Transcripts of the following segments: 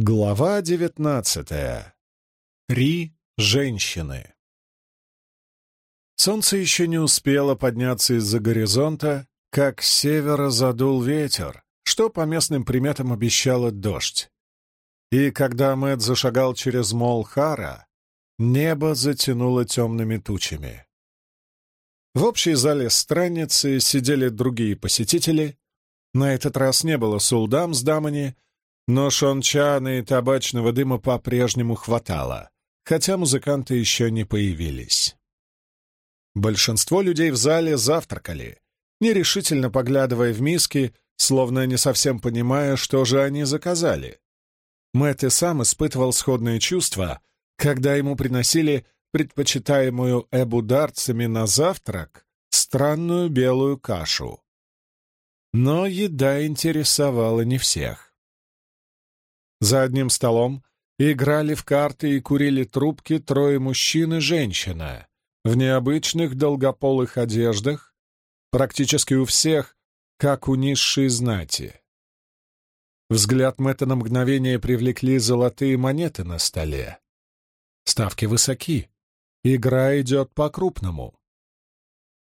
Глава девятнадцатая. Три женщины. Солнце еще не успело подняться из-за горизонта, как с севера задул ветер, что по местным приметам обещало дождь. И когда Мэтт зашагал через Молхара, небо затянуло темными тучами. В общей зале странницы сидели другие посетители. На этот раз не было сулдам с дамани, но шончана и табачного дыма по-прежнему хватало, хотя музыканты еще не появились. Большинство людей в зале завтракали, нерешительно поглядывая в миски, словно не совсем понимая, что же они заказали. Мэтт и сам испытывал сходные чувства, когда ему приносили предпочитаемую эбударцами на завтрак странную белую кашу. Но еда интересовала не всех. За одним столом играли в карты и курили трубки трое мужчин и женщина в необычных долгополых одеждах, практически у всех, как у низшей знати. Взгляд Мэтта на мгновение привлекли золотые монеты на столе. Ставки высоки. Игра идет по-крупному.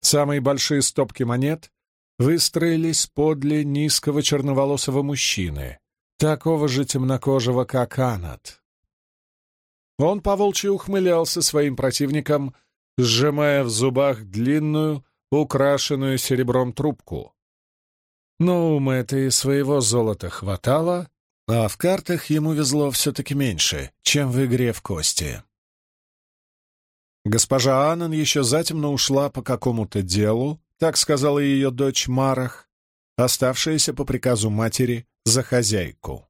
Самые большие стопки монет выстроились подле низкого черноволосого мужчины, такого же темнокожего, как Анат. Он поволчьи ухмылялся своим противникам, сжимая в зубах длинную, украшенную серебром трубку. Но у Мэтта и своего золота хватало, а в картах ему везло все-таки меньше, чем в игре в кости. Госпожа Аннан еще затемно ушла по какому-то делу, так сказала ее дочь Марах, оставшаяся по приказу матери за хозяйку.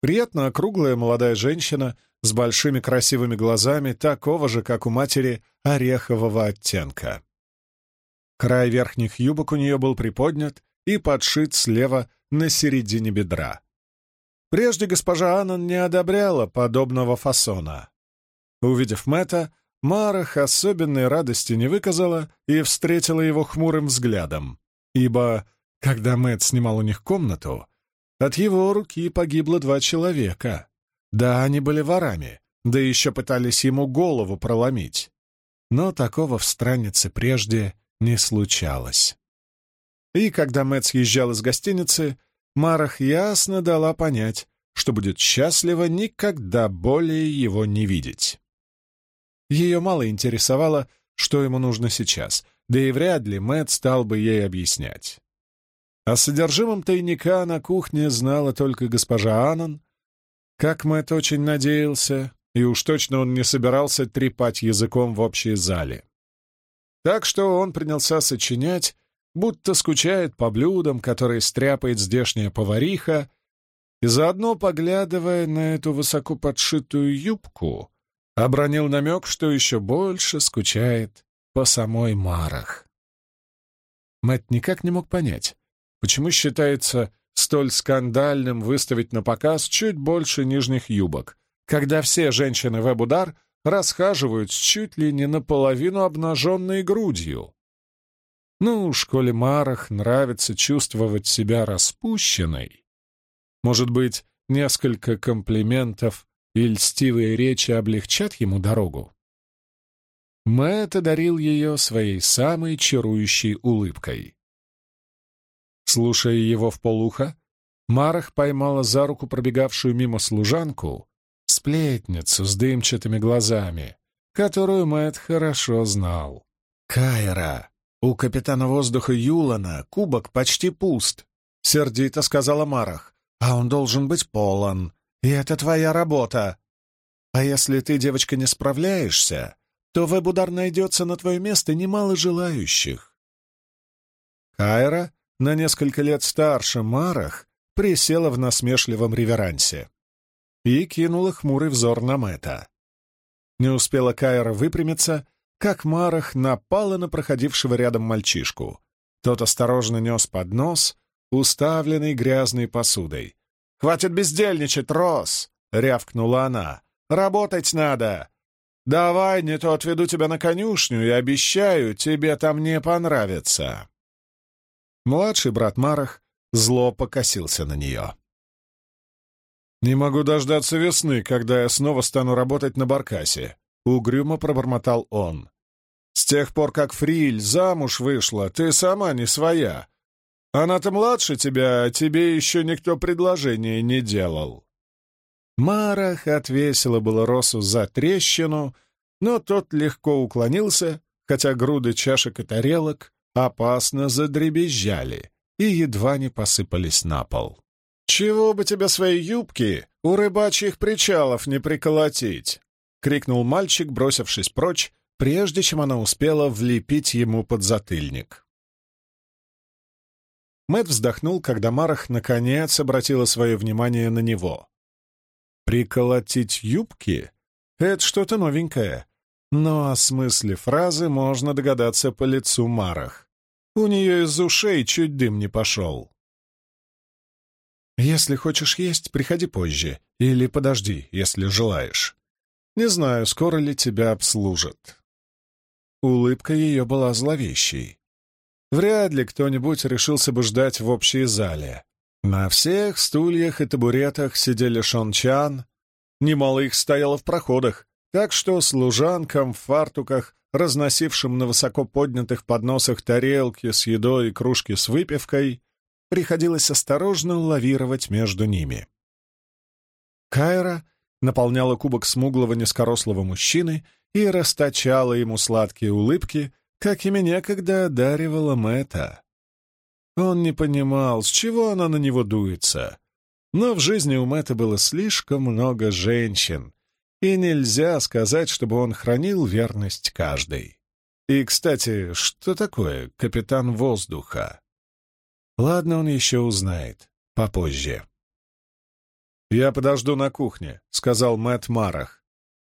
Приятно округлая молодая женщина с большими красивыми глазами, такого же, как у матери, орехового оттенка. Край верхних юбок у нее был приподнят и подшит слева на середине бедра. Прежде госпожа Аннан не одобряла подобного фасона. Увидев Мэтта, Марах особенной радости не выказала и встретила его хмурым взглядом, ибо когда Мэтт снимал у них комнату, от его руки погибло два человека. Да, они были ворами, да еще пытались ему голову проломить. Но такого в страннице прежде не случалось. И когда Мэтт съезжал из гостиницы, Марах ясно дала понять, что будет счастлива никогда более его не видеть. Ее мало интересовало, что ему нужно сейчас, да и вряд ли Мэтт стал бы ей объяснять. О содержимом тайника на кухне знала только госпожа Анан. Как Мэтт очень надеялся, и уж точно он не собирался трепать языком в общей зале. Так что он принялся сочинять, будто скучает по блюдам, которые стряпает здешняя повариха, и заодно, поглядывая на эту высоко подшитую юбку, обронил намек, что еще больше скучает по самой Марах. Мэтт никак не мог понять, Почему считается столь скандальным выставить на показ чуть больше нижних юбок, когда все женщины в Эбудар расхаживают с чуть ли не наполовину обнаженной грудью? Ну, в школе Марах нравится чувствовать себя распущенной. Может быть, несколько комплиментов и льстивые речи облегчат ему дорогу? Мэтт одарил ее своей самой чарующей улыбкой. Слушая его в полухо, Марах поймала за руку пробегавшую мимо служанку, сплетницу с дымчатыми глазами, которую Мэтт хорошо знал. «Кайра, у капитана воздуха Юлана кубок почти пуст», — сердито сказала Марах, «а он должен быть полон, и это твоя работа. А если ты, девочка, не справляешься, то в Эбудар найдется на твое место немало желающих». Кайра на несколько лет старше Марах, присела в насмешливом реверансе и кинула хмурый взор на Мэтта. Не успела Кайра выпрямиться, как Марах напала на проходившего рядом мальчишку. Тот осторожно нес поднос, уставленный грязной посудой. «Хватит бездельничать, Рос!» — рявкнула она. «Работать надо! Давай, не то отведу тебя на конюшню и обещаю, тебе там не понравится!» Младший брат Марах зло покосился на нее. «Не могу дождаться весны, когда я снова стану работать на баркасе», — угрюмо пробормотал он. «С тех пор, как Фриль замуж вышла, ты сама не своя. Она-то младше тебя, а тебе еще никто предложение не делал». Марах отвесила было Росу за трещину, но тот легко уклонился, хотя груды чашек и тарелок опасно задребезжали и едва не посыпались на пол. «Чего бы тебе свои юбки у рыбачьих причалов не приколотить?» — крикнул мальчик, бросившись прочь, прежде чем она успела влепить ему под затыльник. Мэт вздохнул, когда Марах наконец обратила свое внимание на него. «Приколотить юбки — это что-то новенькое, но о смысле фразы можно догадаться по лицу Марах. У нее из ушей чуть дым не пошел. «Если хочешь есть, приходи позже. Или подожди, если желаешь. Не знаю, скоро ли тебя обслужат». Улыбка ее была зловещей. Вряд ли кто-нибудь решился бы ждать в общей зале. На всех стульях и табуретах сидели шончан, немало их стояло в проходах, так что служанкам в фартуках, разносившим на высоко поднятых подносах тарелки с едой и кружки с выпивкой, приходилось осторожно лавировать между ними. Кайра наполняла кубок смуглого низкорослого мужчины и расточала ему сладкие улыбки, как ими некогда одаривала Мэтта. Он не понимал, с чего она на него дуется, но в жизни у Мэтта было слишком много женщин, и нельзя сказать, чтобы он хранил верность каждой. И, кстати, что такое капитан воздуха? Ладно, он еще узнает. Попозже. «Я подожду на кухне», — сказал Мэтт Марах.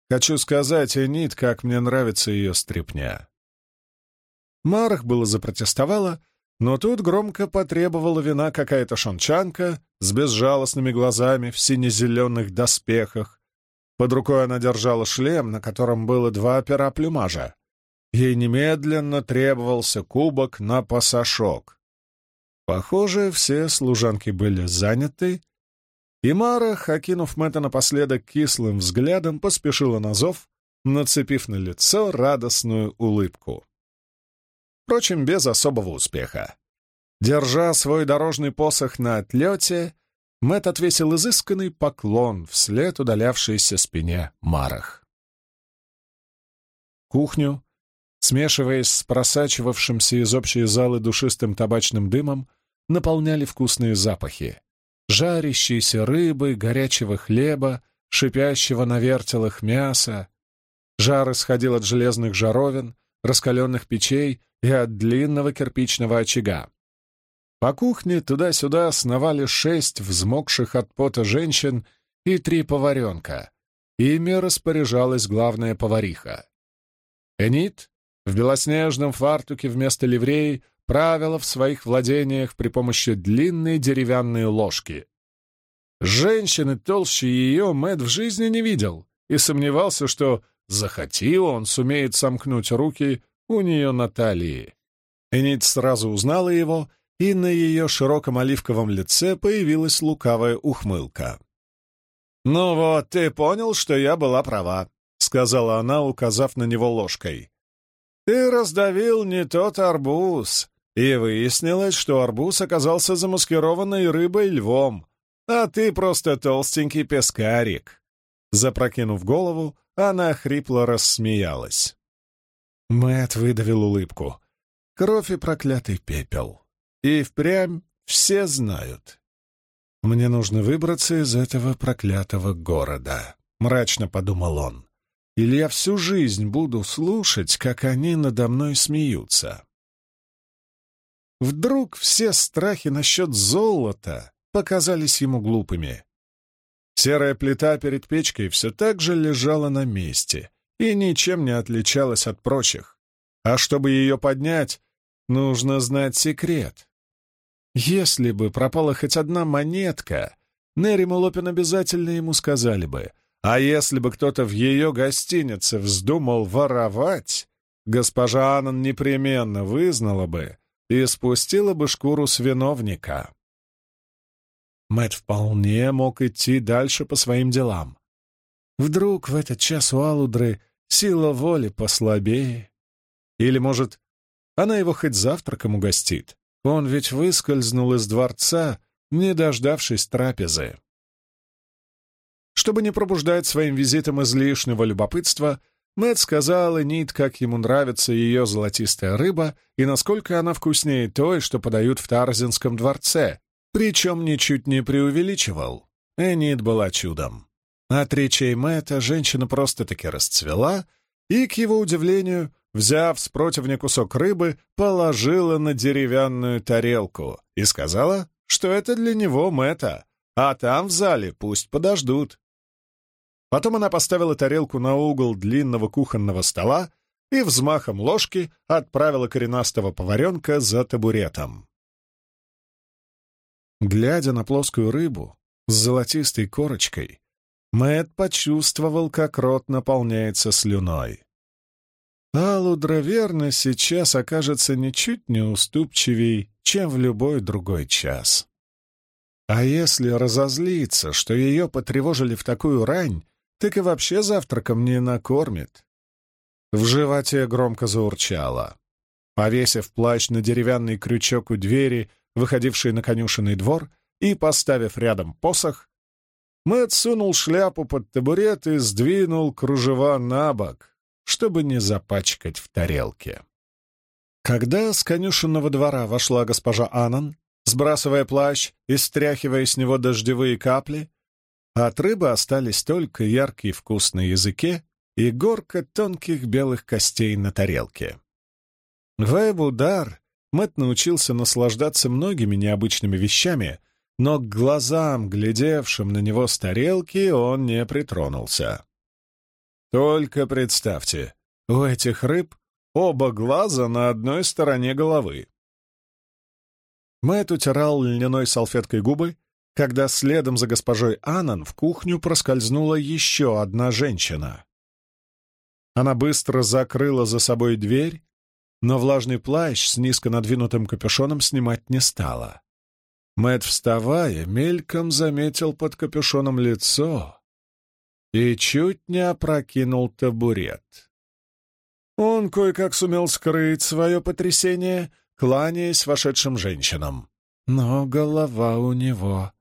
«Хочу сказать Энит, как мне нравится ее стряпня». Марах было запротестовала, но тут громко потребовала вина какая-то шончанка с безжалостными глазами в сине-зеленых доспехах. Под рукой она держала шлем, на котором было два пера плюмажа. Ей немедленно требовался кубок на пасашок. Похоже, все служанки были заняты, и Мара, окинув Мэтта напоследок кислым взглядом, поспешила на зов, нацепив на лицо радостную улыбку. Впрочем, без особого успеха. Держа свой дорожный посох на отлете, Мэтт отвесил изысканный поклон вслед удалявшейся спине Марах. Кухню, смешиваясь с просачивавшимся из общей залы душистым табачным дымом, наполняли вкусные запахи. Жарящейся рыбы, горячего хлеба, шипящего на вертелах мяса. Жар исходил от железных жаровин, раскаленных печей и от длинного кирпичного очага. По кухне туда-сюда сновали шесть взмокших от пота женщин и три поваренка. Ими распоряжалась главная повариха. Энит в белоснежном фартуке вместо ливреи правила в своих владениях при помощи длинной деревянной ложки. Женщины толще ее Мэт в жизни не видел и сомневался, что, захоти он, сумеет сомкнуть руки у нее на талии. Энит сразу узнала его, и на ее широком оливковом лице появилась лукавая ухмылка. «Ну вот, ты понял, что я была права», — сказала она, указав на него ложкой. «Ты раздавил не тот арбуз, и выяснилось, что арбуз оказался замаскированной рыбой-львом, а ты просто толстенький пескарик. Запрокинув голову, она хрипло рассмеялась. Мэт выдавил улыбку. Кровь и проклятый пепел. И впрямь все знают. Мне нужно выбраться из этого проклятого города, мрачно подумал он. Или я всю жизнь буду слушать, как они надо мной смеются. Вдруг все страхи насчет золота показались ему глупыми. Серая плита перед печкой все так же лежала на месте и ничем не отличалась от прочих. А чтобы ее поднять, нужно знать секрет. Если бы пропала хоть одна монетка, Нерри Мулопин обязательно ему сказали бы, а если бы кто-то в ее гостинице вздумал воровать, госпожа Аннан непременно вызнала бы, и спустила бы шкуру с виновника. Мэт вполне мог идти дальше по своим делам. Вдруг в этот час у Алудры сила воли послабее. Или, может, она его хоть завтраком угостит. Он ведь выскользнул из дворца, не дождавшись трапезы. Чтобы не пробуждать своим визитом излишнего любопытства, Мэтт сказал Энит, как ему нравится ее золотистая рыба и насколько она вкуснее той, что подают в Тарзинском дворце, причем ничуть не преувеличивал. Энит была чудом. От речей Мэтта женщина просто-таки расцвела и, к его удивлению, взяв с противня кусок рыбы, положила на деревянную тарелку и сказала, что это для него Мэтта, а там в зале пусть подождут. Потом она поставила тарелку на угол длинного кухонного стола и взмахом ложки отправила коренастого поваренка за табуретом. Глядя на плоскую рыбу с золотистой корочкой, Мэт почувствовал, как рот наполняется слюной. Алудра верно сейчас окажется ничуть не уступчивей, чем в любой другой час. А если разозлиться, что ее потревожили в такую рань, так и вообще завтраком не накормит. В животе громко заурчало. Повесив плащ на деревянный крючок у двери, выходившей на конюшенный двор, и поставив рядом посох, Мэтт сунул шляпу под табурет и сдвинул кружева на бок, чтобы не запачкать в тарелке. Когда с конюшенного двора вошла госпожа Анан, сбрасывая плащ и стряхивая с него дождевые капли, от рыбы остались только яркий вкус на языке и горка тонких белых костей на тарелке. В Эбудар Мэтт научился наслаждаться многими необычными вещами, но к глазам, глядевшим на него с тарелки, он не притронулся. Только представьте, у этих рыб оба глаза на одной стороне головы. Мэтт утирал льняной салфеткой губы, когда следом за госпожой Анан в кухню проскользнула еще одна женщина. Она быстро закрыла за собой дверь, но влажный плащ с низко надвинутым капюшоном снимать не стала. Мэтт, вставая, мельком заметил под капюшоном лицо, и чуть не опрокинул табурет. Он кое-как сумел скрыть свое потрясение, кланяясь вошедшим женщинам. Но голова у него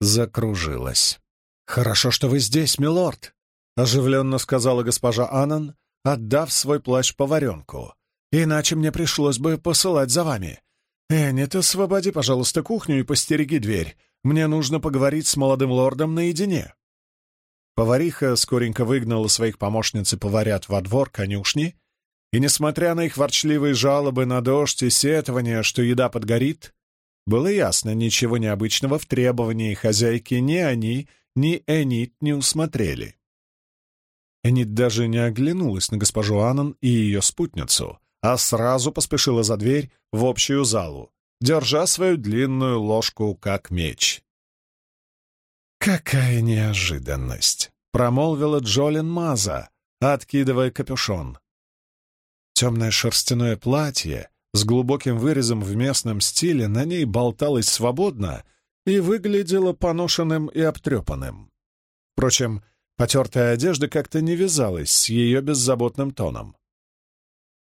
закружилась. «Хорошо, что вы здесь, милорд», — оживленно сказала госпожа Анан, отдав свой плащ поваренку. «Иначе мне пришлось бы посылать за вами. Эннет, освободи, пожалуйста, кухню и постереги дверь. Мне нужно поговорить с молодым лордом наедине». Повариха скоренько выгнала своих помощниц и поварят во двор конюшни, и, несмотря на их ворчливые жалобы на дождь и сетования, что еда подгорит, было ясно, ничего необычного в требовании хозяйки ни они, ни Энит не усмотрели. Энит даже не оглянулась на госпожу Аннан и ее спутницу, а сразу поспешила за дверь в общую залу, держа свою длинную ложку как меч. «Какая неожиданность!» — промолвила Джолин Маза, откидывая капюшон. Темное шерстяное платье с глубоким вырезом в местном стиле на ней болталось свободно и выглядело поношенным и обтрепанным. Впрочем, потертая одежда как-то не вязалась с ее беззаботным тоном.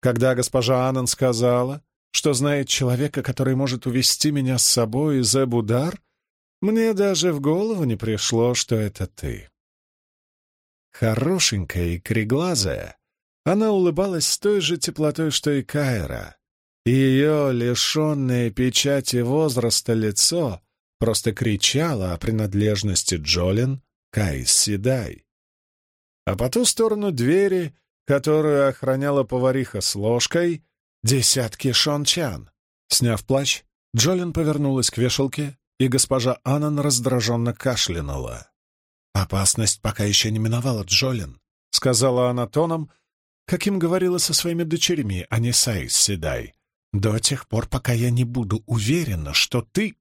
Когда госпожа Аннан сказала, что знает человека, который может увести меня с собой из Эбудар, мне даже в голову не пришло, что это ты. Хорошенькая и креглазая, она улыбалась с той же теплотой, что и Кайра. Ее лишенное печати возраста лицо просто кричало о принадлежности Джолин Кайс Седай. А по ту сторону двери, которую охраняла повариха с ложкой, десятки шончан. Сняв плащ, Джолин повернулась к вешалке и госпожа Аннан раздраженно кашлянула. «Опасность пока еще не миновала, Джолин», — сказала она тоном, каким говорила со своими дочерьми, а не Сайс Седай. «До тех пор, пока я не буду уверена, что ты...»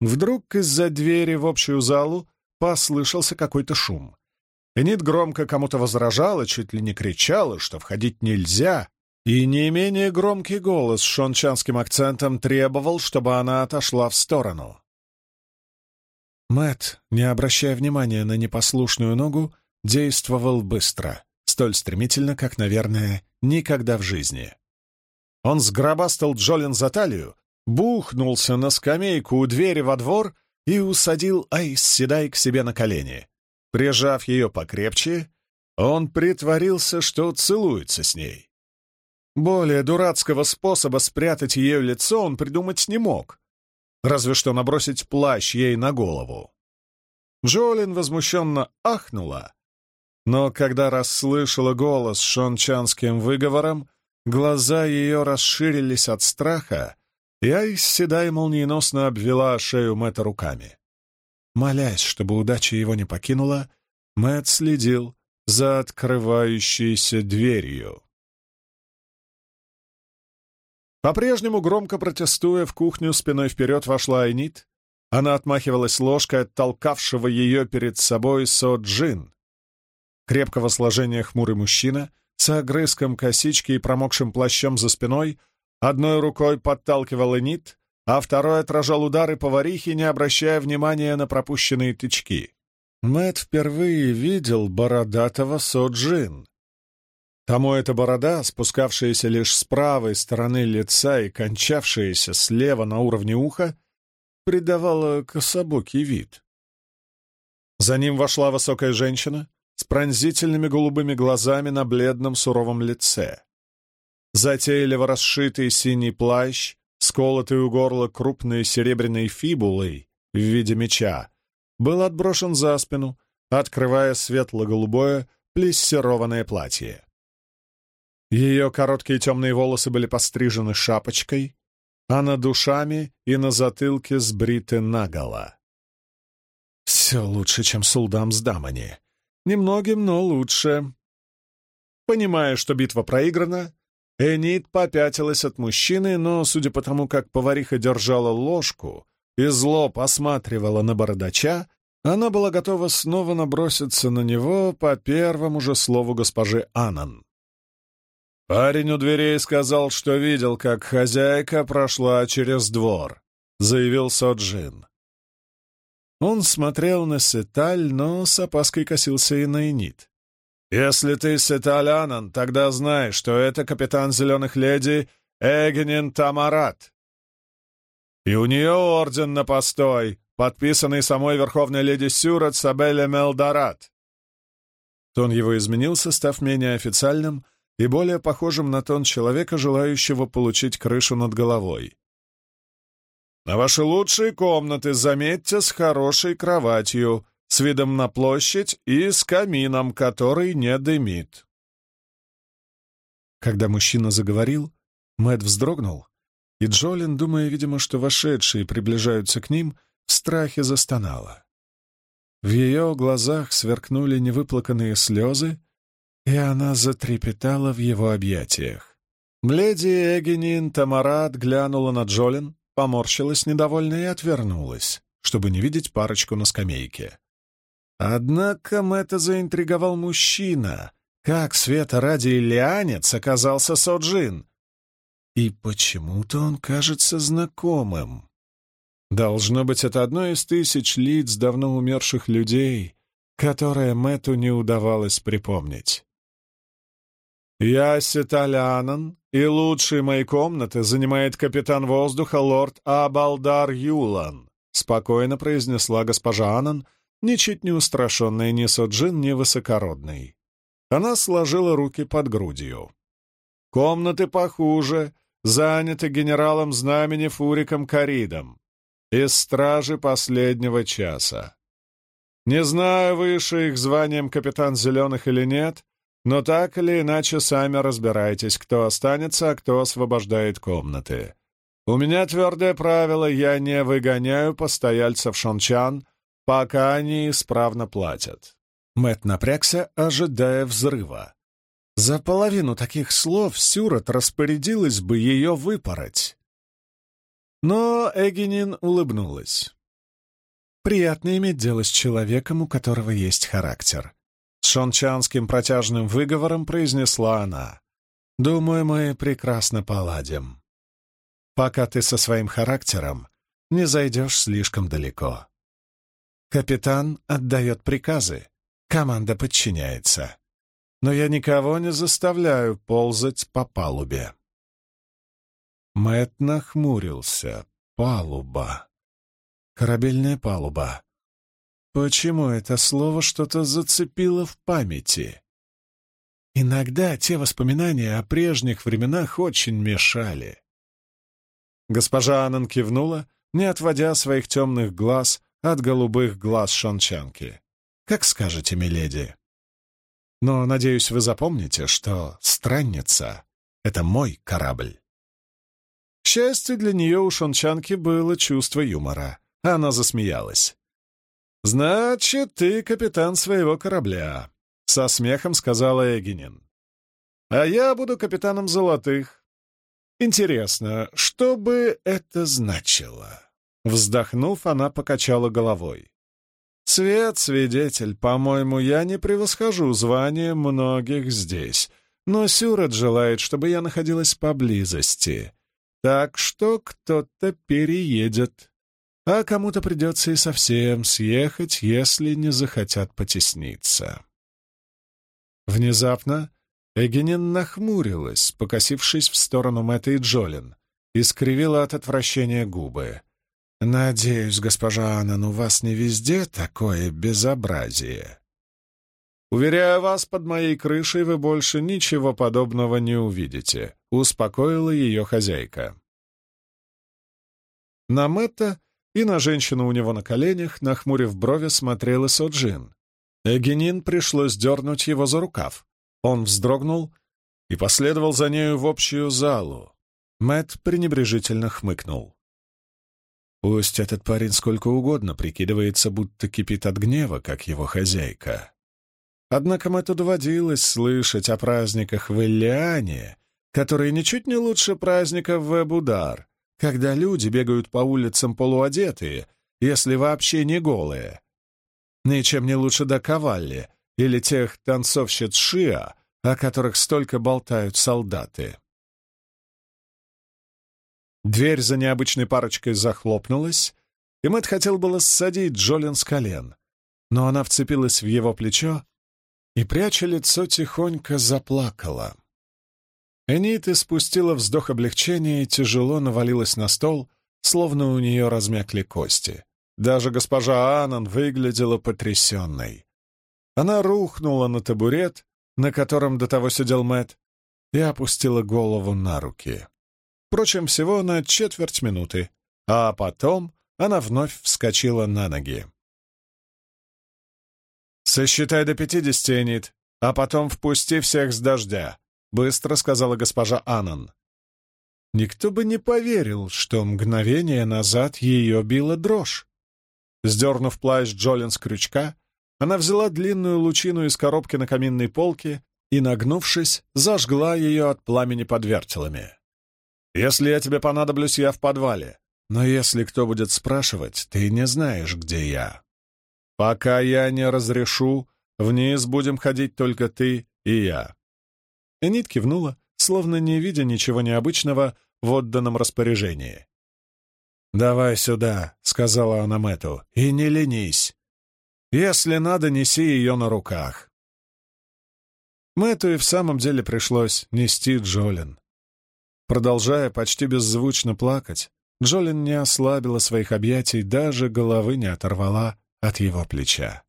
Вдруг из-за двери в общую залу послышался какой-то шум. Энит громко кому-то возражала, чуть ли не кричала, что входить нельзя, и не менее громкий голос с шончанским акцентом требовал, чтобы она отошла в сторону. Мэт, не обращая внимания на непослушную ногу, действовал быстро, столь стремительно, как, наверное, никогда в жизни. Он сгробастал Джолин за талию, бухнулся на скамейку у двери во двор и усадил Айс Седай к себе на колени. Прижав ее покрепче, он притворился, что целуется с ней. Более дурацкого способа спрятать ее лицо он придумать не мог, разве что набросить плащ ей на голову. Джолин возмущенно ахнула, но когда расслышала голос шончанским выговором, глаза ее расширились от страха, и Айс Седай молниеносно обвела шею Мэтта руками. Молясь, чтобы удача его не покинула, Мэтт следил за открывающейся дверью. По-прежнему громко протестуя, в кухню спиной вперед вошла Айнит. Она отмахивалась ложкой от толкавшего ее перед собой Со-Джин. Крепкого сложения хмурый мужчина с огрызком косички и промокшим плащом за спиной одной рукой подталкивал Айнит, а второй отражал удары поварихи, не обращая внимания на пропущенные тычки. Мэт впервые видел бородатого Соджин. Тому эта борода, спускавшаяся лишь с правой стороны лица и кончавшаяся слева на уровне уха, придавала кособокий вид. За ним вошла высокая женщина с пронзительными голубыми глазами на бледном суровом лице. Затейливо расшитый синий плащ, сколотый у горла крупной серебряной фибулой в виде меча, был отброшен за спину, открывая светло-голубое плессированное платье. Ее короткие темные волосы были пострижены шапочкой, а над душами и на затылке сбриты наголо. Все лучше, чем Сулдам с Дамани. Немногим, но лучше. Понимая, что битва проиграна, Энит попятилась от мужчины, но, судя по тому, как повариха держала ложку, и зло посматривала на бородача, она была готова снова наброситься на него по первому же слову госпожи Анан. «Парень у дверей сказал, что видел, как хозяйка прошла через двор», — заявил Соджин. Он смотрел на Сеталь, но с опаской косился и на Энит. «Если ты Сеталь Анан, тогда знай, что это капитан Зеленых Леди Эгенин Тамарат. И у нее орден на постой, подписанный самой Верховной Леди Сюрат Сабеле Мелдорат». Тон его изменился, став менее официальным и более похожим на тон человека, желающего получить крышу над головой. «На ваши лучшие комнаты, заметьте, с хорошей кроватью, с видом на площадь и с камином, который не дымит». Когда мужчина заговорил, Мэт вздрогнул, и Джолин, думая, видимо, что вошедшие приближаются к ним, в страхе застонала. В ее глазах сверкнули невыплаканные слезы, и она затрепетала в его объятиях. Леди Эгенин Тамарат глянула на Джолин, поморщилась недовольно и отвернулась, чтобы не видеть парочку на скамейке. Однако Мэтта заинтриговал мужчина. Как света ради Ильянец оказался Соджин? И почему-то он кажется знакомым. Должно быть, это одно из тысяч лиц давно умерших людей, которое Мэту не удавалось припомнить. «Я Сеталянан, и лучшие мои комнаты занимает капитан воздуха лорд Абалдар Юлан», спокойно произнесла госпожа Анан, ничуть не устрашенная ни Соджин, ни высокородной. Она сложила руки под грудью. «Комнаты похуже, заняты генералом знамени Фуриком Каридом из стражи последнего часа. Не знаю, выше их званием капитан Зеленых или нет, но так или иначе сами разбирайтесь, кто останется, а кто освобождает комнаты. У меня твердое правило, я не выгоняю постояльцев шончан, пока они исправно платят. Мэт напрягся, ожидая взрыва. За половину таких слов Сюрот распорядилась бы ее выпороть. Но Эгенин улыбнулась. «Приятно иметь дело с человеком, у которого есть характер», — с шончанским протяжным выговором произнесла она. «Думаю, мы прекрасно поладим. Пока ты со своим характером не зайдешь слишком далеко». Капитан отдает приказы, команда подчиняется. Но я никого не заставляю ползать по палубе. Мэт нахмурился. Палуба. Корабельная палуба. Почему это слово что-то зацепило в памяти? Иногда те воспоминания о прежних временах очень мешали. Госпожа Аннан кивнула, не отводя своих темных глаз от голубых глаз шончанки. «Как скажете, миледи. Но, надеюсь, вы запомните, что странница — это мой корабль». К счастью для нее у шончанки было чувство юмора. Она засмеялась. «Значит, ты капитан своего корабля», — со смехом сказала Эгенин. «А я буду капитаном золотых. Интересно, что бы это значило?» Вздохнув, она покачала головой. «Свет, свидетель, по-моему, я не превосхожу звание многих здесь, но Сюрат желает, чтобы я находилась поблизости. Так что кто-то переедет, а кому-то придется и совсем съехать, если не захотят потесниться». Внезапно Эгенин нахмурилась, покосившись в сторону Мэтта и Джолин, и скривила от отвращения губы. «Надеюсь, госпожа Аннан, у вас не везде такое безобразие?» «Уверяю вас, под моей крышей вы больше ничего подобного не увидите», — успокоила ее хозяйка. На Мэтта и на женщину у него на коленях, нахмурив брови, смотрела Соджин. Эгенин пришлось дернуть его за рукав. Он вздрогнул и последовал за нею в общую залу. Мэт пренебрежительно хмыкнул. Пусть этот парень сколько угодно прикидывается, будто кипит от гнева, как его хозяйка. Однако Мэтту доводилось слышать о праздниках в Иллиане, которые ничуть не лучше праздников в Эбудар, когда люди бегают по улицам полуодетые, если вообще не голые, Ничем не лучше до Кавалли или тех танцовщиц Шиа, о которых столько болтают солдаты. Дверь за необычной парочкой захлопнулась, и Мэтт хотел было ссадить Джолин с колен, но она вцепилась в его плечо и, пряча лицо, тихонько заплакала. Энит испустила вздох облегчения и тяжело навалилась на стол, словно у нее размякли кости. Даже госпожа Анан выглядела потрясенной. Она рухнула на табурет, на котором до того сидел Мэт, и опустила голову на руки. Впрочем, всего на четверть минуты, а потом она вновь вскочила на ноги. «Сосчитай до пятидесяти, Энит, а потом впусти всех с дождя», — быстро сказала госпожа Анан. Никто бы не поверил, что мгновение назад ее била дрожь. Сдернув плащ Джолин с крючка, она взяла длинную лучину из коробки на каминной полке и, нагнувшись, зажгла ее от пламени под вертелами. «Если я тебе понадоблюсь, я в подвале. Но если кто будет спрашивать, ты не знаешь, где я. Пока я не разрешу, вниз будем ходить только ты и я». Энит кивнула, словно не видя ничего необычного в отданном распоряжении. «Давай сюда», — сказала она Мэту, — «и не ленись. Если надо, неси ее на руках». Мэту и в самом деле пришлось нести Джолин. Продолжая почти беззвучно плакать, Джолин не ослабила своих объятий, даже головы не оторвала от его плеча.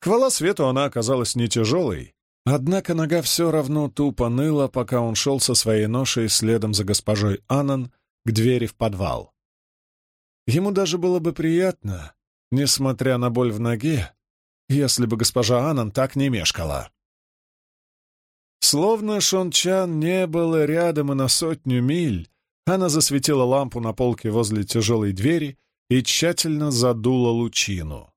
Хвала свету она оказалась не тяжелой, однако нога все равно тупо ныла, пока он шел со своей ношей следом за госпожой Аннан к двери в подвал. Ему даже было бы приятно, несмотря на боль в ноге, если бы госпожа Анан так не мешкала. Словно Шончан не было рядом и на сотню миль, она засветила лампу на полке возле тяжелой двери и тщательно задула лучину.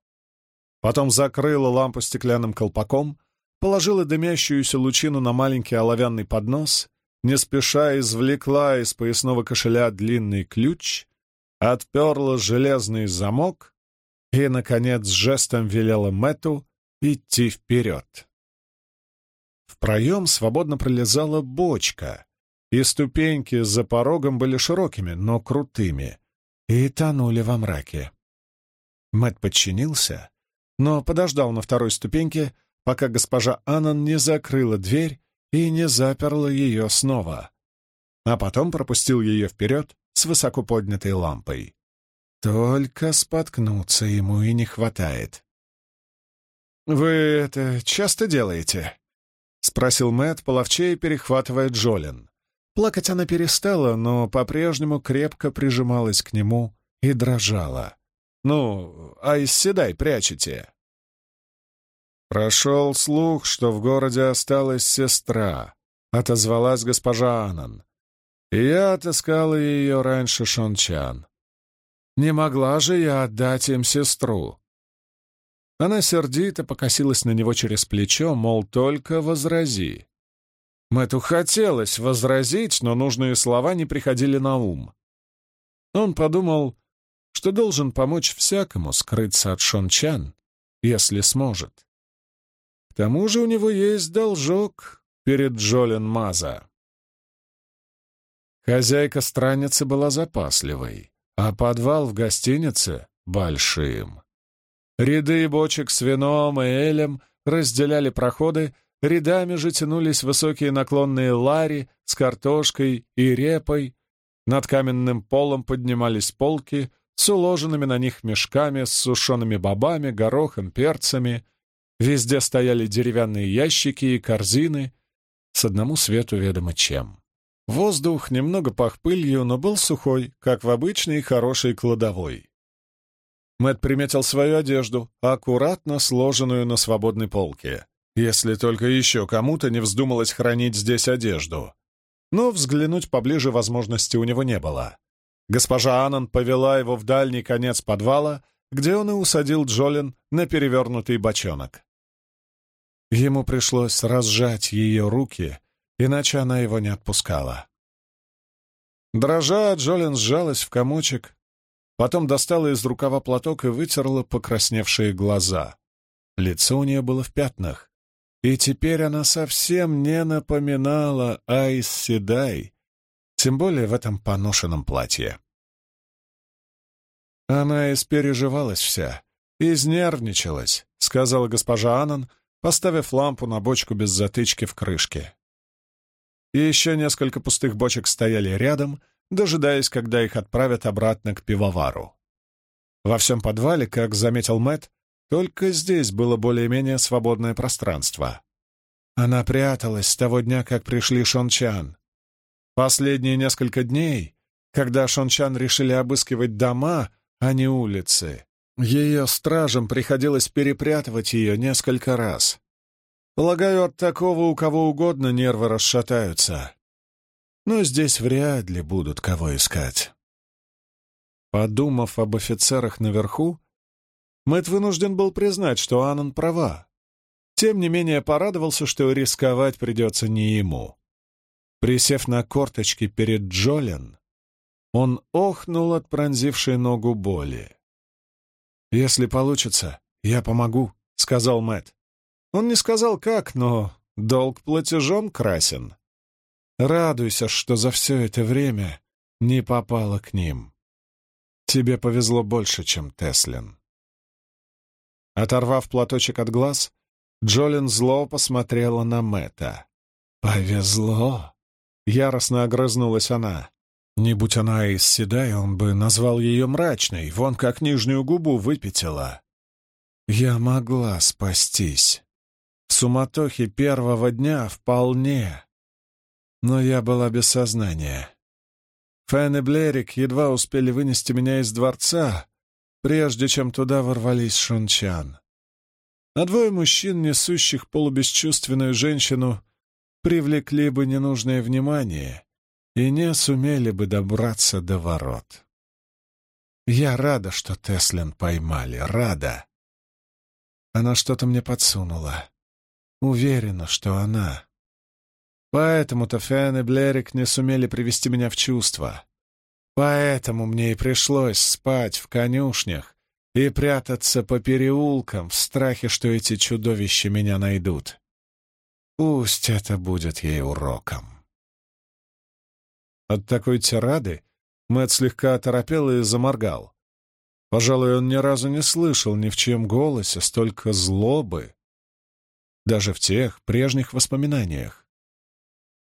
Потом закрыла лампу стеклянным колпаком, положила дымящуюся лучину на маленький оловянный поднос, не спеша извлекла из поясного кошеля длинный ключ отперла железный замок и, наконец, жестом велела Мэту идти вперед. В проем свободно пролезала бочка, и ступеньки за порогом были широкими, но крутыми, и тонули во мраке. Мэт подчинился, но подождал на второй ступеньке, пока госпожа Аннан не закрыла дверь и не заперла ее снова, а потом пропустил ее вперед с высоко поднятой лампой. Только споткнуться ему и не хватает. «Вы это часто делаете?» — спросил Мэтт, половчее перехватывая Джолин. Плакать она перестала, но по-прежнему крепко прижималась к нему и дрожала. «Ну, а из седай прячете?» «Прошел слух, что в городе осталась сестра», — отозвалась госпожа Анан. «И я отыскала ее раньше Шончан. Не могла же я отдать им сестру. Она сердито покосилась на него через плечо, мол, только возрази. Мэту хотелось возразить, но нужные слова не приходили на ум. Он подумал, что должен помочь всякому скрыться от Шончан, если сможет. К тому же у него есть должок перед Джолен Маза. Хозяйка страницы была запасливой, а подвал в гостинице — большим. Ряды бочек с вином и элем разделяли проходы, рядами же тянулись высокие наклонные лари с картошкой и репой, над каменным полом поднимались полки с уложенными на них мешками с сушеными бобами, горохом, перцами. Везде стояли деревянные ящики и корзины, с одному свету ведомо чем. Воздух немного пах пылью, но был сухой, как в обычной хорошей кладовой. Мэт приметил свою одежду, аккуратно сложенную на свободной полке. Если только еще кому-то не вздумалось хранить здесь одежду. Но взглянуть поближе возможности у него не было. Госпожа Аннан повела его в дальний конец подвала, где он и усадил Джолин на перевернутый бочонок. Ему пришлось разжать ее руки, иначе она его не отпускала. Дрожа, Джолин сжалась в комочек, Потом достала из рукава платок и вытерла покрасневшие глаза. Лицо у нее было в пятнах, и теперь она совсем не напоминала Айс Седай, тем более в этом поношенном платье. Она испереживалась вся, изнервничалась, — сказала госпожа Анан, поставив лампу на бочку без затычки в крышке. И еще несколько пустых бочек стояли рядом — дожидаясь, когда их отправят обратно к пивовару. Во всем подвале, как заметил Мэт, только здесь было более-менее свободное пространство. Она пряталась с того дня, как пришли Шончан. Последние несколько дней, когда Шончан решили обыскивать дома, а не улицы, ее стражам приходилось перепрятывать ее несколько раз. Полагаю, от такого у кого угодно нервы расшатаются но здесь вряд ли будут кого искать. Подумав об офицерах наверху, Мэтт вынужден был признать, что Аннан права. Тем не менее порадовался, что рисковать придется не ему. Присев на корточки перед Джолен, он охнул от пронзившей ногу боли. «Если получится, я помогу», — сказал Мэтт. Он не сказал как, но долг платежом красен. Радуйся, что за все это время не попала к ним. Тебе повезло больше, чем Теслин. Оторвав платочек от глаз, Джолин зло посмотрела на Мэтта. «Повезло!» — яростно огрызнулась она. Не будь она из Седая, он бы назвал ее мрачной, вон как нижнюю губу выпятила. Я могла спастись. В суматохе первого дня вполне но я была без сознания. Фэн и Блерик едва успели вынести меня из дворца, прежде чем туда ворвались шунчан. А двое мужчин, несущих полубесчувственную женщину, привлекли бы ненужное внимание и не сумели бы добраться до ворот. Я рада, что Теслин поймали, рада. Она что-то мне подсунула. Уверена, что она Поэтому-то Фен и Блерик не сумели привести меня в чувство. Поэтому мне и пришлось спать в конюшнях и прятаться по переулкам в страхе, что эти чудовища меня найдут. Пусть это будет ей уроком. От такой тирады Мэтт слегка оторопел и заморгал. Пожалуй, он ни разу не слышал ни в чьем голосе столько злобы, даже в тех прежних воспоминаниях.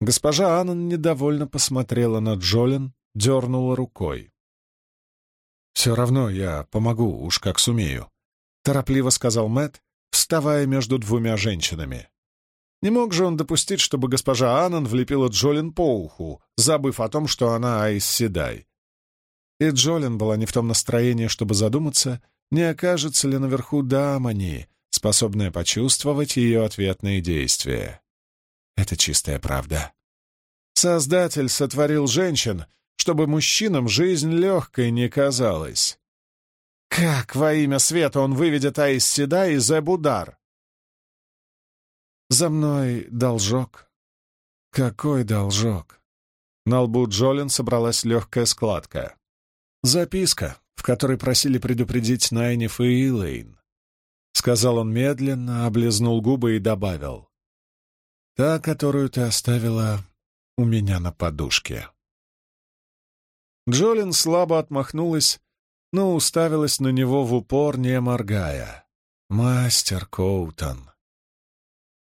Госпожа Аннон недовольно посмотрела на Джолин, дернула рукой. «Все равно я помогу, уж как сумею», — торопливо сказал Мэт, вставая между двумя женщинами. Не мог же он допустить, чтобы госпожа Аннон влепила Джолин по уху, забыв о том, что она Айс Седай. И Джолин была не в том настроении, чтобы задуматься, не окажется ли наверху Дамани, способная почувствовать ее ответные действия. Это чистая правда. Создатель сотворил женщин, чтобы мужчинам жизнь легкой не казалась. Как во имя света он выведет Айс Седай из Эбудар? За мной должок. Какой должок? На лбу Джолин собралась легкая складка. Записка, в которой просили предупредить Найниф и Илэйн. Сказал он медленно, облизнул губы и добавил. Та, которую ты оставила у меня на подушке. Джолин слабо отмахнулась, но уставилась на него в упор, не моргая. «Мастер Коутон,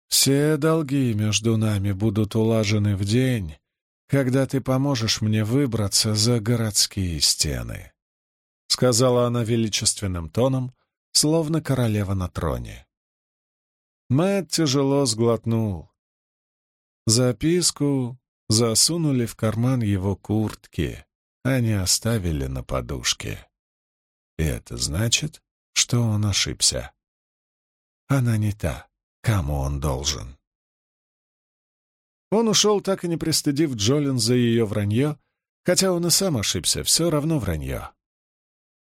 все долги между нами будут улажены в день, когда ты поможешь мне выбраться за городские стены», — сказала она величественным тоном, словно королева на троне. Мэтт тяжело сглотнул. Записку засунули в карман его куртки, а не оставили на подушке. И это значит, что он ошибся. Она не та кому он должен. Он ушел, так и не пристыдив Джолин за ее вранье, хотя он и сам ошибся, все равно вранье.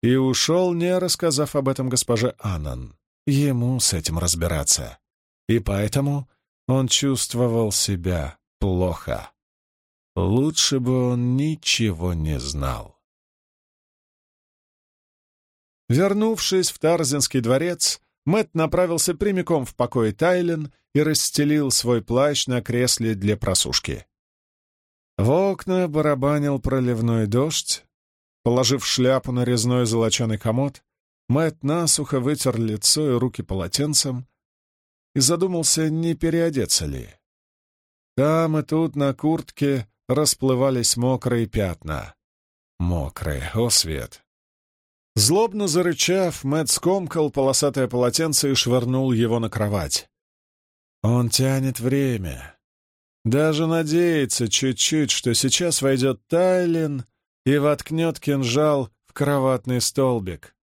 И ушел, не рассказав об этом госпоже Аннан. Ему с этим разбираться. И поэтому он чувствовал себя плохо. Лучше бы он ничего не знал. Вернувшись в Тарзинский дворец, Мэт направился прямиком в покой Тайлен и расстелил свой плащ на кресле для просушки. В окна барабанил проливной дождь. Положив шляпу на резной золоченый комод, Мэт насухо вытер лицо и руки полотенцем и задумался, не переодеться ли. Там и тут на куртке расплывались мокрые пятна. Мокрые, о свет! Злобно зарычав, Мэтт скомкал полосатое полотенце и швырнул его на кровать. Он тянет время. Даже надеется чуть-чуть, что сейчас войдет Тайлин и воткнет кинжал в кроватный столбик,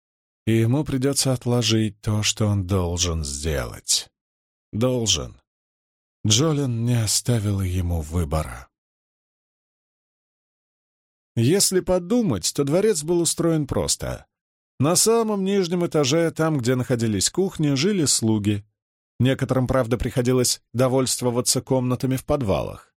и ему придется отложить то, что он должен сделать. Должен. Джолин не оставила ему выбора. Если подумать, то дворец был устроен просто. На самом нижнем этаже, там, где находились кухни, жили слуги. Некоторым, правда, приходилось довольствоваться комнатами в подвалах.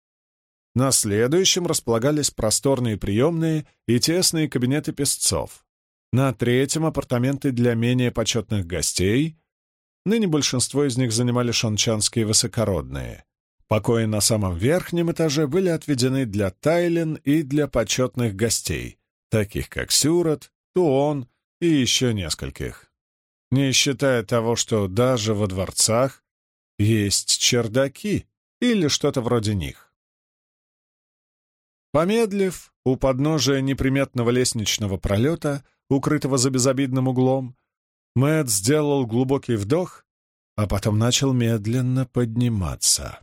На следующем располагались просторные приемные и тесные кабинеты песцов. На третьем — апартаменты для менее почетных гостей. Ныне большинство из них занимали шончанские высокородные. Покои на самом верхнем этаже были отведены для тайлен и для почетных гостей, таких как Сюрот, Туон и еще нескольких. Не считая того, что даже во дворцах есть чердаки или что-то вроде них. Помедлив, у подножия неприметного лестничного пролета, укрытого за безобидным углом, Мэтт сделал глубокий вдох, а потом начал медленно подниматься.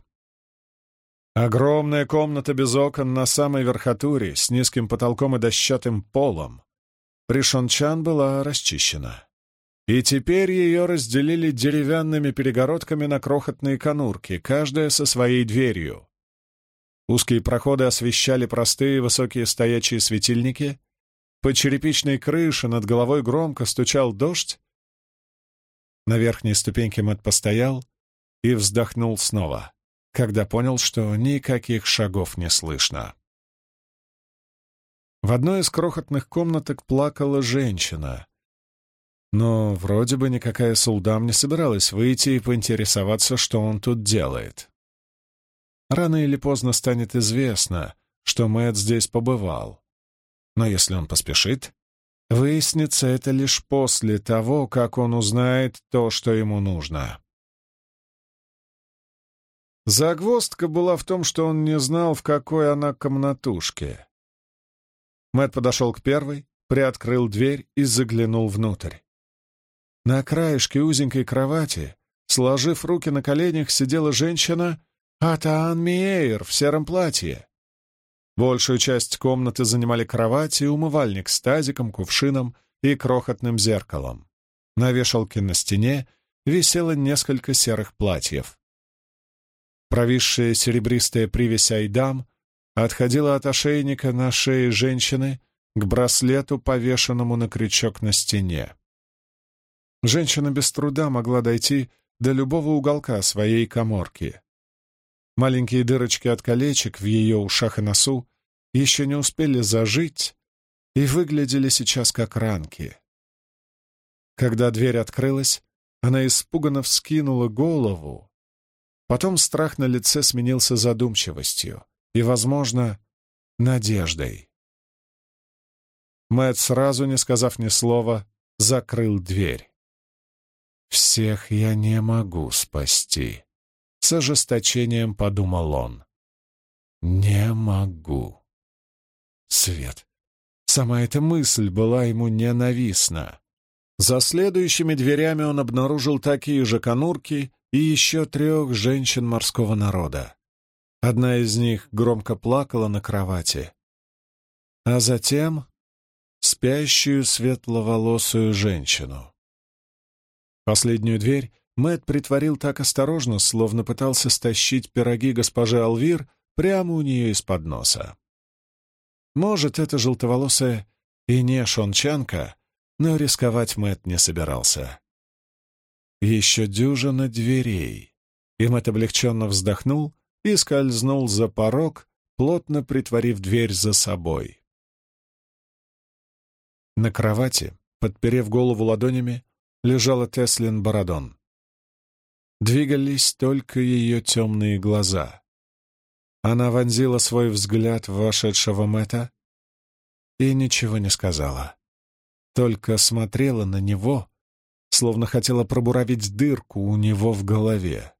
Огромная комната без окон на самой верхотуре, с низким потолком и дощатым полом, Пришончан была расчищена. И теперь ее разделили деревянными перегородками на крохотные конурки, каждая со своей дверью. Узкие проходы освещали простые высокие стоячие светильники, по черепичной крыше над головой громко стучал дождь. На верхней ступеньке Мэтт постоял и вздохнул снова, когда понял, что никаких шагов не слышно. В одной из крохотных комнаток плакала женщина. Но вроде бы никакая Сулдам не собиралась выйти и поинтересоваться, что он тут делает. Рано или поздно станет известно, что Мэтт здесь побывал. Но если он поспешит, Выяснится это лишь после того, как он узнает то, что ему нужно. Загвоздка была в том, что он не знал, в какой она комнатушке. Мэт подошел к первой, приоткрыл дверь и заглянул внутрь. На краешке узенькой кровати, сложив руки на коленях, сидела женщина Атаан Миэйр в сером платье. Большую часть комнаты занимали кровать и умывальник с тазиком, кувшином и крохотным зеркалом. На вешалке на стене висело несколько серых платьев. Провисшая серебристая привязь Айдам отходила от ошейника на шее женщины к браслету, повешенному на крючок на стене. Женщина без труда могла дойти до любого уголка своей коморки. Маленькие дырочки от колечек в ее ушах и носу еще не успели зажить и выглядели сейчас как ранки. Когда дверь открылась, она испуганно вскинула голову. Потом страх на лице сменился задумчивостью и, возможно, надеждой. Мэтт, сразу не сказав ни слова, закрыл дверь. «Всех я не могу спасти», с ожесточением подумал он. «Не могу». Свет. Сама эта мысль была ему ненавистна. За следующими дверями он обнаружил такие же конурки и еще трех женщин морского народа. Одна из них громко плакала на кровати, а затем спящую светловолосую женщину. Последнюю дверь Мэт притворил так осторожно, словно пытался стащить пироги госпожи Алвир прямо у нее из-под носа. Может, это желтоволосая и не шончанка, но рисковать Мэт не собирался. Еще дюжина дверей, и Мэт облегченно вздохнул и скользнул за порог, плотно притворив дверь за собой. На кровати, подперев голову ладонями, лежала Теслин Барадон. Двигались только ее темные глаза. Она вонзила свой взгляд в вошедшего Мэтта и ничего не сказала. Только смотрела на него, словно хотела пробуравить дырку у него в голове.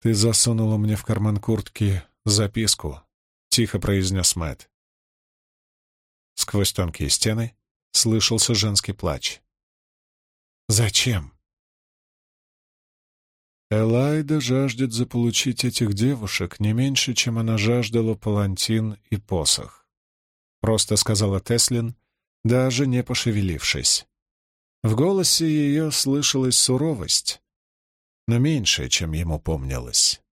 «Ты засунула мне в карман куртки записку», — тихо произнес Мэтт. Сквозь тонкие стены слышался женский плач. «Зачем?» Элайда жаждет заполучить этих девушек не меньше, чем она жаждала палантин и посох. Просто сказала Теслин, даже не пошевелившись. В голосе ее слышалась суровость, но меньше, чем ему помнилось.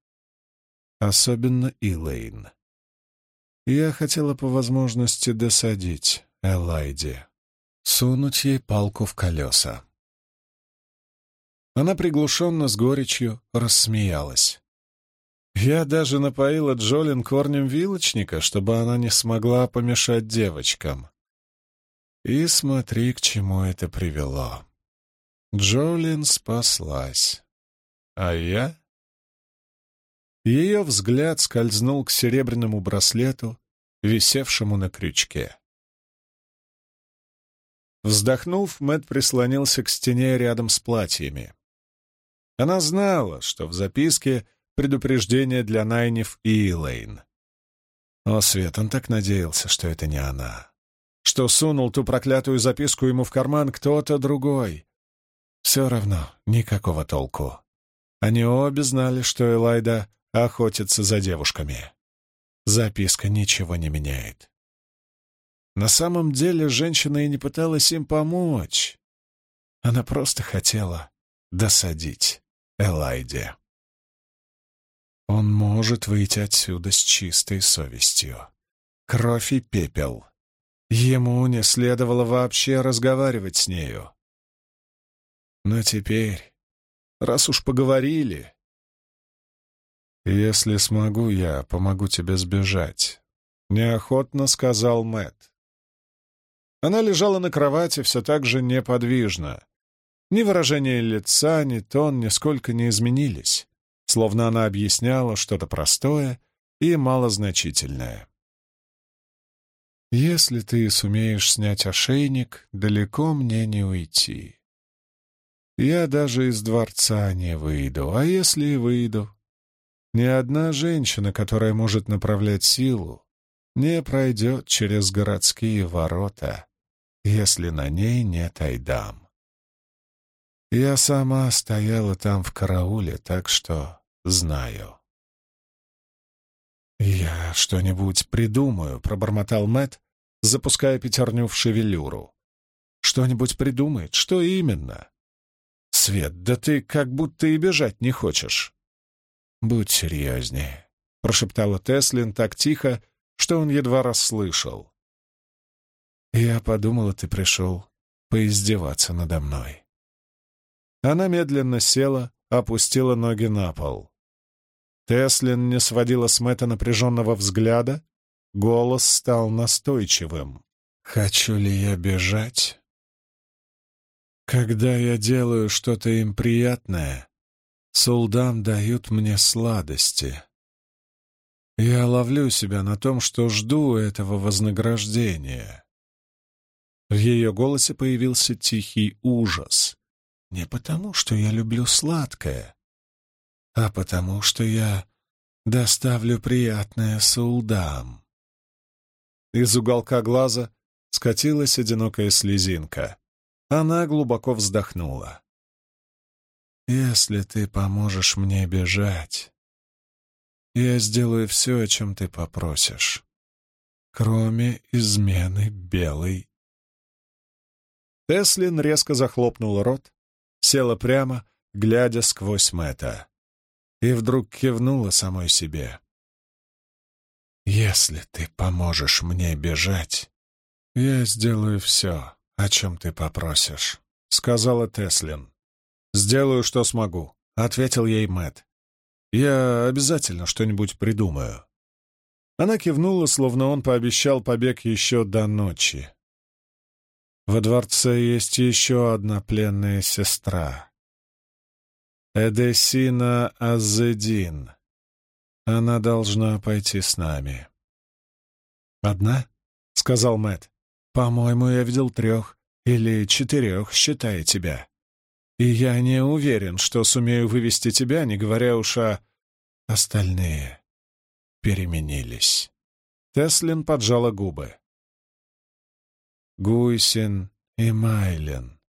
Особенно Илэйн. Я хотела по возможности досадить Элайде, сунуть ей палку в колеса. Она приглушенно с горечью рассмеялась. Я даже напоила Джолин корнем вилочника, чтобы она не смогла помешать девочкам. И смотри, к чему это привело. Джолин спаслась. А я? Ее взгляд скользнул к серебряному браслету, висевшему на крючке. Вздохнув, Мэт прислонился к стене рядом с платьями. Она знала, что в записке предупреждение для Найнев и Элейн. О, Свет, он так надеялся, что это не она. Что сунул ту проклятую записку ему в карман кто-то другой. Все равно никакого толку. Они обе знали, что Элайда охотится за девушками. Записка ничего не меняет. На самом деле женщина и не пыталась им помочь. Она просто хотела досадить. Элайде. Он может выйти отсюда с чистой совестью. Кровь и пепел. Ему не следовало вообще разговаривать с нею. Но теперь, раз уж поговорили... «Если смогу, я помогу тебе сбежать», — неохотно сказал Мэт. Она лежала на кровати все так же неподвижно, ни выражение лица, ни тон нисколько не изменились, словно она объясняла что-то простое и малозначительное. Если ты сумеешь снять ошейник, далеко мне не уйти. Я даже из дворца не выйду, а если и выйду, ни одна женщина, которая может направлять силу, не пройдет через городские ворота, если на ней нет Айдам. Я сама стояла там в карауле, так что знаю. «Я что-нибудь придумаю», — пробормотал Мэт, запуская пятерню в шевелюру. «Что-нибудь придумает? Что именно?» «Свет, да ты как будто и бежать не хочешь». «Будь серьезнее», — прошептала Теслин так тихо, что он едва расслышал. «Я подумала, ты пришел поиздеваться надо мной». Она медленно села, опустила ноги на пол. Теслин не сводила с Мэтта напряженного взгляда, голос стал настойчивым. «Хочу ли я бежать?» «Когда я делаю что-то им приятное, Сулдам дают мне сладости. Я ловлю себя на том, что жду этого вознаграждения». В ее голосе появился тихий ужас. «Не потому, что я люблю сладкое, а потому что я доставлю приятное сулдам. Из уголка глаза скатилась одинокая слезинка. Она глубоко вздохнула. «Если ты поможешь мне бежать, я сделаю все, о чем ты попросишь, кроме измены белой». Теслин резко захлопнула рот, села прямо, глядя сквозь Мэтта и вдруг кивнула самой себе. «Если ты поможешь мне бежать, я сделаю все, о чем ты попросишь», — сказала Теслин. «Сделаю, что смогу», — ответил ей Мэт. «Я обязательно что-нибудь придумаю». Она кивнула, словно он пообещал побег еще до ночи. Во дворце есть еще одна пленная сестра. Эдесина Азедин. Она должна пойти с нами. «Одна?» — сказал Мэт. «По-моему, я видел трех или четырех, считая тебя. И я не уверен, что сумею вывести тебя, не говоря уж о... Остальные переменились». Теслин поджала губы. Гуйсин и Майлен.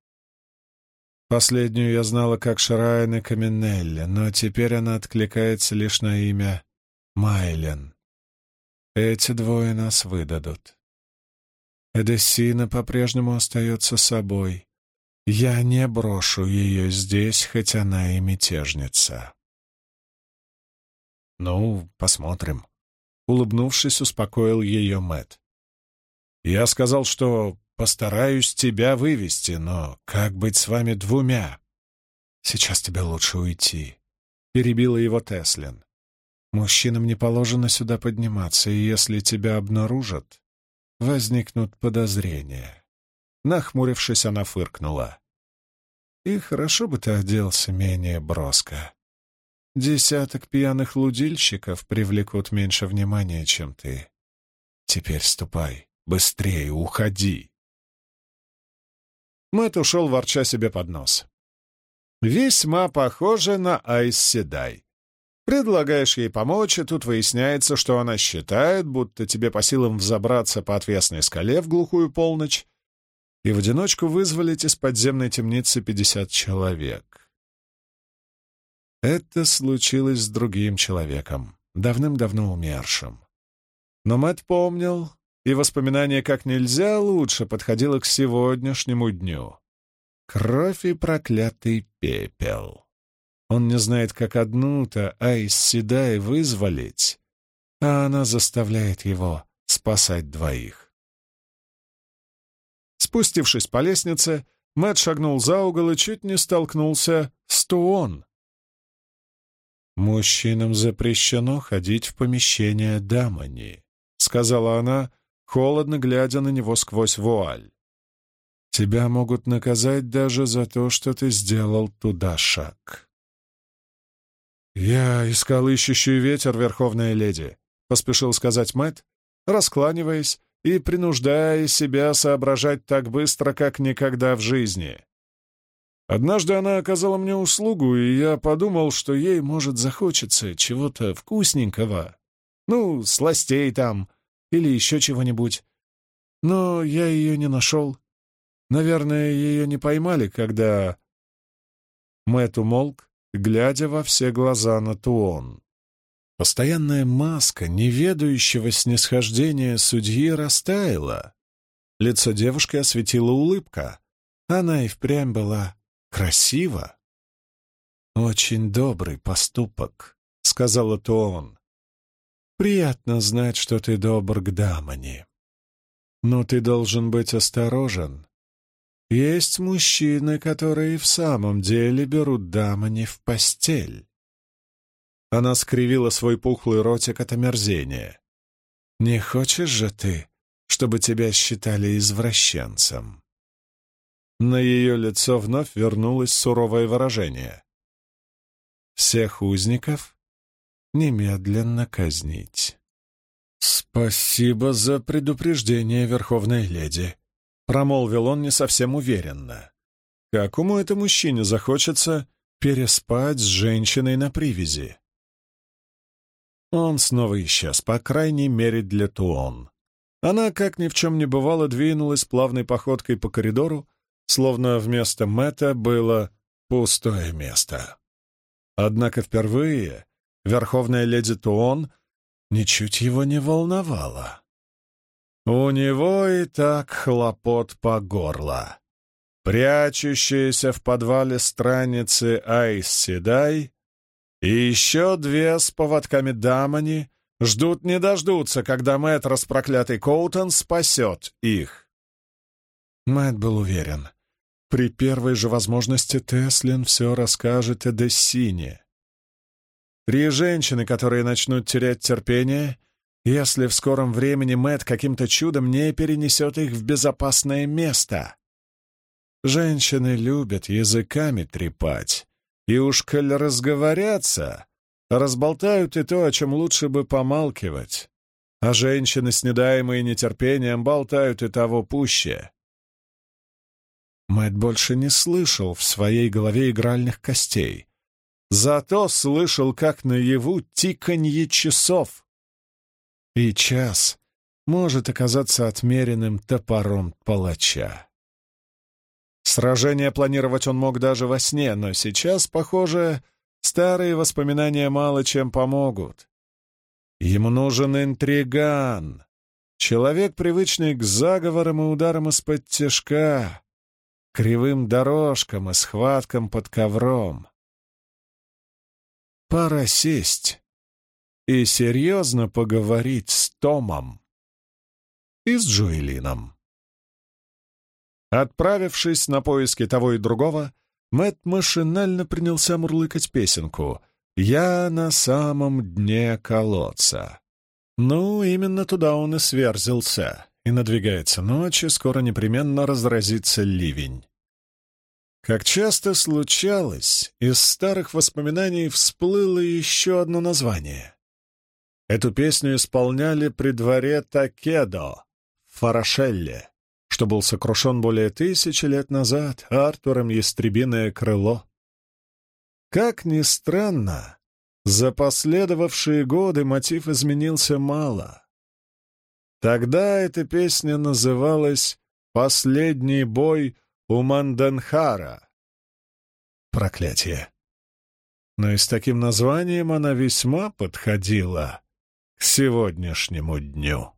Последнюю я знала как Шрайн и Каминелли, но теперь она откликается лишь на имя Майлен. Эти двое нас выдадут. Эдессина по-прежнему остается собой. Я не брошу ее здесь, хоть она и мятежница. «Ну, посмотрим», — улыбнувшись, успокоил ее Мэт. «Я сказал, что Постараюсь тебя вывести, но как быть с вами двумя? Сейчас тебе лучше уйти, — перебила его Теслин. Мужчинам не положено сюда подниматься, и если тебя обнаружат, возникнут подозрения. Нахмурившись, она фыркнула. И хорошо бы ты оделся менее броско. Десяток пьяных лудильщиков привлекут меньше внимания, чем ты. Теперь ступай, быстрее уходи. Мэтт ушел, ворча себе под нос. «Весьма похоже на Айс Седай. Предлагаешь ей помочь, и тут выясняется, что она считает, будто тебе по силам взобраться по отвесной скале в глухую полночь и в одиночку вызволить из подземной темницы пятьдесят человек. Это случилось с другим человеком, давным-давно умершим. Но Мэтт помнил, и воспоминание как нельзя лучше подходило к сегодняшнему дню. Кровь и проклятый пепел. Он не знает, как одну-то Айс Седай вызволить, а она заставляет его спасать двоих. Спустившись по лестнице, Мэтт шагнул за угол и чуть не столкнулся с Туон. «Мужчинам запрещено ходить в помещение Дамани», — сказала она, холодно глядя на него сквозь вуаль. «Тебя могут наказать даже за то, что ты сделал туда шаг». «Я искал ищущий ветер, Верховная Леди», — поспешил сказать Мэтт, раскланиваясь и принуждая себя соображать так быстро, как никогда в жизни. Однажды она оказала мне услугу, и я подумал, что ей, может, захочется чего-то вкусненького. Ну, сластей там или еще чего-нибудь. Но я ее не нашел. Наверное, ее не поймали, когда... Мэтт умолк, глядя во все глаза на Туон. Постоянная маска неведающего снисхождения судьи растаяла. Лицо девушки осветила улыбка. Она и впрямь была красива. «Очень добрый поступок», — сказала Туон. «Приятно знать, что ты добр к Дамани. Но ты должен быть осторожен. Есть мужчины, которые в самом деле берут Дамани в постель. Она скривила свой пухлый ротик от омерзения. «Не хочешь же ты, чтобы тебя считали извращенцем?» На ее лицо вновь вернулось суровое выражение. «Всех узников немедленно казнить». «Спасибо за предупреждение, Верховная Леди», — промолвил он не совсем уверенно. «Какому это мужчине захочется переспать с женщиной на привязи?» Он снова исчез, по крайней мере для Туон. Она, как ни в чем не бывало, двинулась плавной походкой по коридору, словно вместо Мэтта было пустое место. Однако впервые верховная леди Туон ничуть его не волновала. У него и так хлопот по горло. Прячущаяся в подвале страницы Айс и еще две с поводками дамани ждут не дождутся, когда Мэтт, распроклятый Коутон, спасет их. Мэтт был уверен. При первой же возможности Теслин все расскажет Эдессине. Три женщины, которые начнут терять терпение, если в скором времени Мэтт каким-то чудом не перенесет их в безопасное место. Женщины любят языками трепать, и уж коль разговорятся, разболтают и то, о чем лучше бы помалкивать. А женщины, снедаемые нетерпением, болтают и того пуще. Мэтт больше не слышал в своей голове игральных костей. Зато слышал, как наяву тиканье часов. И час может оказаться отмеренным топором палача. Сражение планировать он мог даже во сне, но сейчас, похоже, старые воспоминания мало чем помогут. Ему нужен интриган, человек, привычный к заговорам и ударам из-под тяжка, кривым дорожкам и схваткам под ковром. Пора сесть и серьезно поговорить с Томом и с Джуэлином. Отправившись на поиски того и другого, Мэт машинально принялся мурлыкать песенку «Я на самом дне колодца». Ну, именно туда он и сверзился, и надвигается ночь, и скоро непременно разразится ливень. Как часто случалось, из старых воспоминаний всплыло еще одно название. Эту песню исполняли при дворе Такедо, в Фарашелле что был сокрушен более тысячи лет назад Артуром Ястребиное крыло. Как ни странно, за последовавшие годы мотив изменился мало. Тогда эта песня называлась «Последний бой у Манданхара». Проклятие. Но и с таким названием она весьма подходила к сегодняшнему дню.